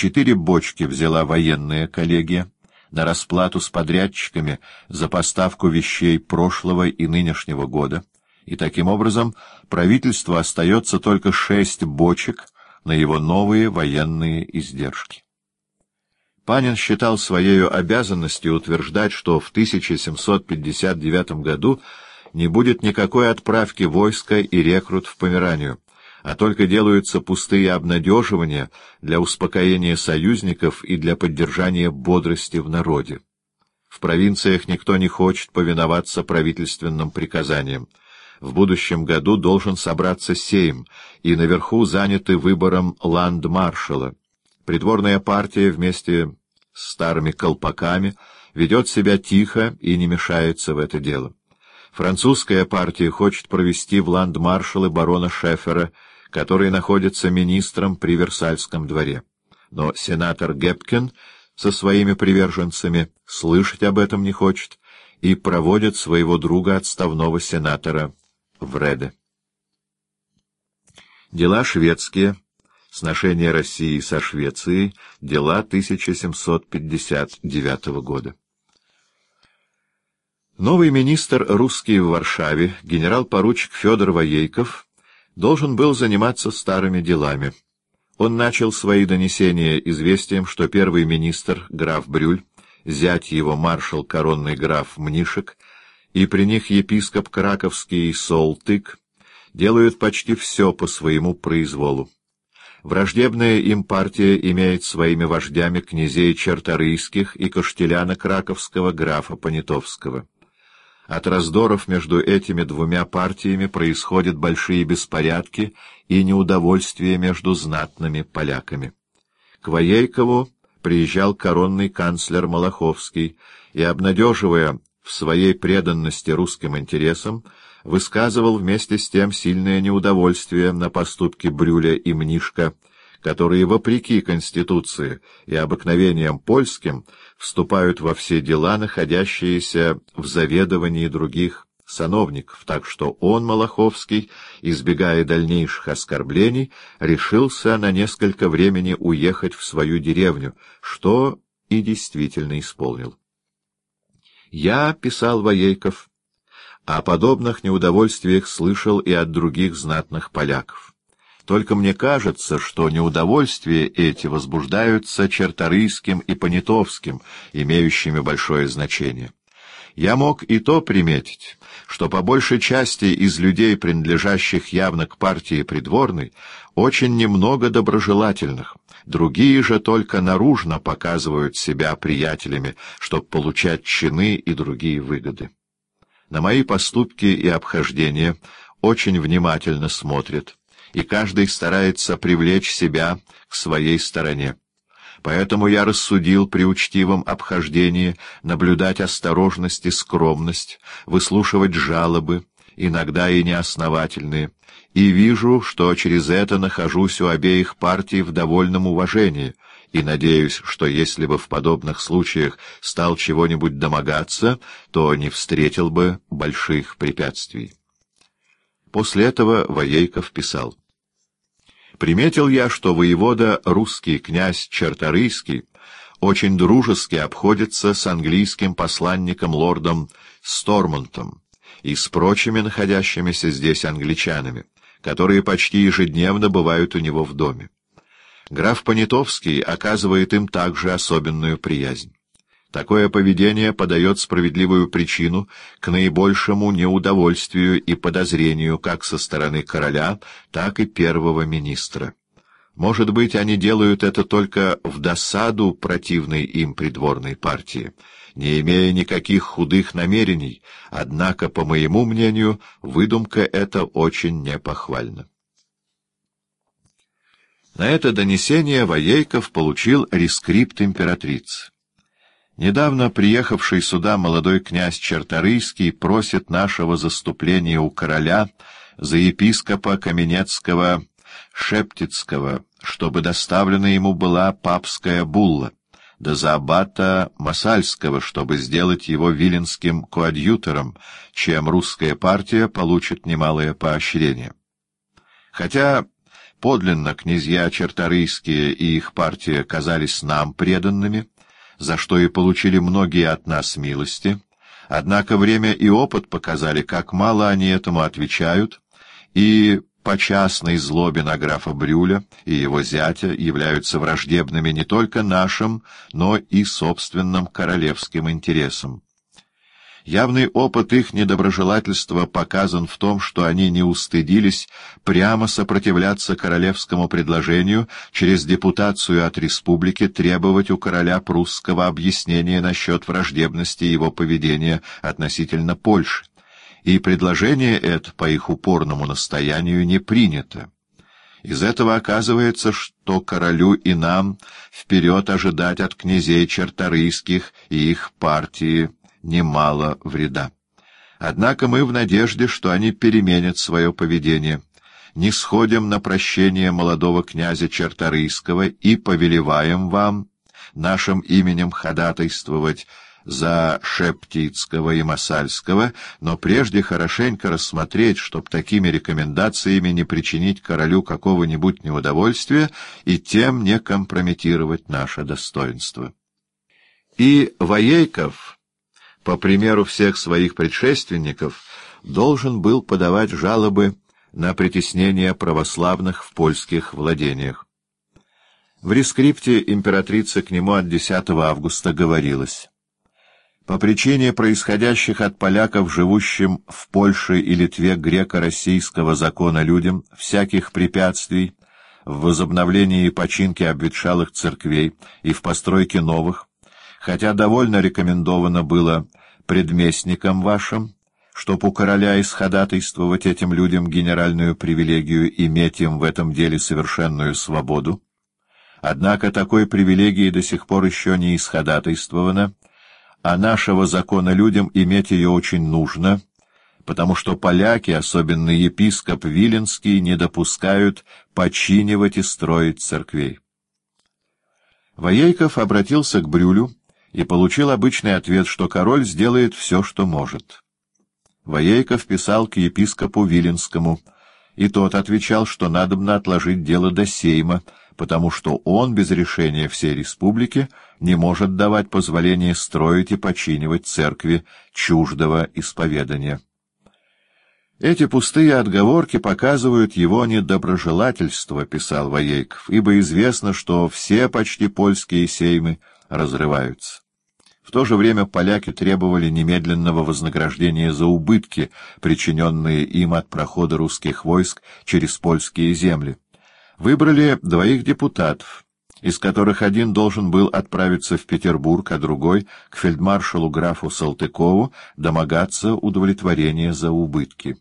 четыре бочки взяла военная коллегия на расплату с подрядчиками за поставку вещей прошлого и нынешнего года, и таким образом правительству остается только шесть бочек на его новые военные издержки. Панин считал своей обязанностью утверждать, что в 1759 году не будет никакой отправки войска и рекрут в Померанию, а только делаются пустые обнадеживания для успокоения союзников и для поддержания бодрости в народе. В провинциях никто не хочет повиноваться правительственным приказаниям. В будущем году должен собраться сейм, и наверху заняты выбором ландмаршала. Придворная партия вместе с старыми колпаками ведет себя тихо и не мешается в это дело. Французская партия хочет провести в ландмаршалы барона Шефера, который находится министром при Версальском дворе. Но сенатор Гепкин со своими приверженцами слышать об этом не хочет и проводит своего друга отставного сенатора Вреде. Дела шведские. Сношение России со Швецией. Дела 1759 года. Новый министр русский в Варшаве, генерал-поручик Федор Воейков, должен был заниматься старыми делами. Он начал свои донесения известием, что первый министр, граф Брюль, зять его маршал коронный граф Мнишек, и при них епископ Краковский Солтык, делают почти все по своему произволу. Враждебная им партия имеет своими вождями князей Черторийских и Каштеляна Краковского графа Понятовского. От раздоров между этими двумя партиями происходят большие беспорядки и неудовольствия между знатными поляками. К Воейкову приезжал коронный канцлер Малаховский и, обнадеживая в своей преданности русским интересам, высказывал вместе с тем сильное неудовольствие на поступки Брюля и Мнишка, которые, вопреки Конституции и обыкновениям польским, вступают во все дела, находящиеся в заведовании других сановников, так что он, Малаховский, избегая дальнейших оскорблений, решился на несколько времени уехать в свою деревню, что и действительно исполнил. «Я, — писал Воейков, — о подобных неудовольствиях слышал и от других знатных поляков. Только мне кажется, что неудовольствия эти возбуждаются черторийским и понятовским, имеющими большое значение. Я мог и то приметить, что по большей части из людей, принадлежащих явно к партии придворной, очень немного доброжелательных, другие же только наружно показывают себя приятелями, чтобы получать чины и другие выгоды. На мои поступки и обхождения очень внимательно смотрят, и каждый старается привлечь себя к своей стороне. Поэтому я рассудил при учтивом обхождении наблюдать осторожность и скромность, выслушивать жалобы, иногда и неосновательные, и вижу, что через это нахожусь у обеих партий в довольном уважении, и надеюсь, что если бы в подобных случаях стал чего-нибудь домогаться, то не встретил бы больших препятствий. После этого Воейков писал. «Приметил я, что воевода русский князь Черторийский очень дружески обходится с английским посланником лордом Стормонтом и с прочими находящимися здесь англичанами, которые почти ежедневно бывают у него в доме. Граф Понятовский оказывает им также особенную приязнь. Такое поведение подает справедливую причину к наибольшему неудовольствию и подозрению как со стороны короля, так и первого министра. Может быть, они делают это только в досаду противной им придворной партии, не имея никаких худых намерений, однако, по моему мнению, выдумка эта очень непохвальна. На это донесение Воейков получил рескрипт императрицы. Недавно приехавший сюда молодой князь Черторийский просит нашего заступления у короля за епископа Каменецкого Шептицкого, чтобы доставлена ему была папская булла, да за аббата Масальского, чтобы сделать его виленским коадьютором, чем русская партия получит немалое поощрение. Хотя подлинно князья черторийские и их партия казались нам преданными, за что и получили многие от нас милости, однако время и опыт показали, как мало они этому отвечают, и по частной злобе на графа Брюля и его зятя являются враждебными не только нашим, но и собственным королевским интересам. Явный опыт их недоброжелательства показан в том, что они не устыдились прямо сопротивляться королевскому предложению через депутацию от республики требовать у короля прусского объяснения насчет враждебности его поведения относительно Польши и предложение это по их упорному настоянию не принято. Из этого оказывается, что королю и нам вперед ожидать от князей черторийских и их партии немало вреда. Однако мы в надежде, что они переменят свое поведение, не сходим на прощение молодого князя Черторийского и повелеваем вам нашим именем ходатайствовать за Шептицкого и Масальского, но прежде хорошенько рассмотреть, чтоб такими рекомендациями не причинить королю какого-нибудь неудовольствия и тем не компрометировать наше достоинство. И Воейков, по примеру всех своих предшественников, должен был подавать жалобы на притеснение православных в польских владениях. В рескрипте императрицы к нему от 10 августа говорилось по причине происходящих от поляков, живущим в Польше и Литве греко-российского закона людям, всяких препятствий в возобновлении и починке обветшалых церквей и в постройке новых, хотя довольно рекомендовано было предместникам вашим, чтоб у короля исходатайствовать этим людям генеральную привилегию иметь им в этом деле совершенную свободу, однако такой привилегии до сих пор еще не исходатайствовано, а нашего закона людям иметь ее очень нужно, потому что поляки, особенно епископ Виленский, не допускают починивать и строить церквей. Воейков обратился к Брюлю и получил обычный ответ, что король сделает все, что может. Воейков писал к епископу Виленскому, и тот отвечал, что надобно отложить дело до сейма, потому что он без решения всей республики не может давать позволение строить и починивать церкви чуждого исповедания. Эти пустые отговорки показывают его недоброжелательство, — писал Воейков, — ибо известно, что все почти польские сеймы разрываются. В то же время поляки требовали немедленного вознаграждения за убытки, причиненные им от прохода русских войск через польские земли выбрали двоих депутатов, из которых один должен был отправиться в Петербург, а другой — к фельдмаршалу графу Салтыкову домогаться удовлетворения за убытки.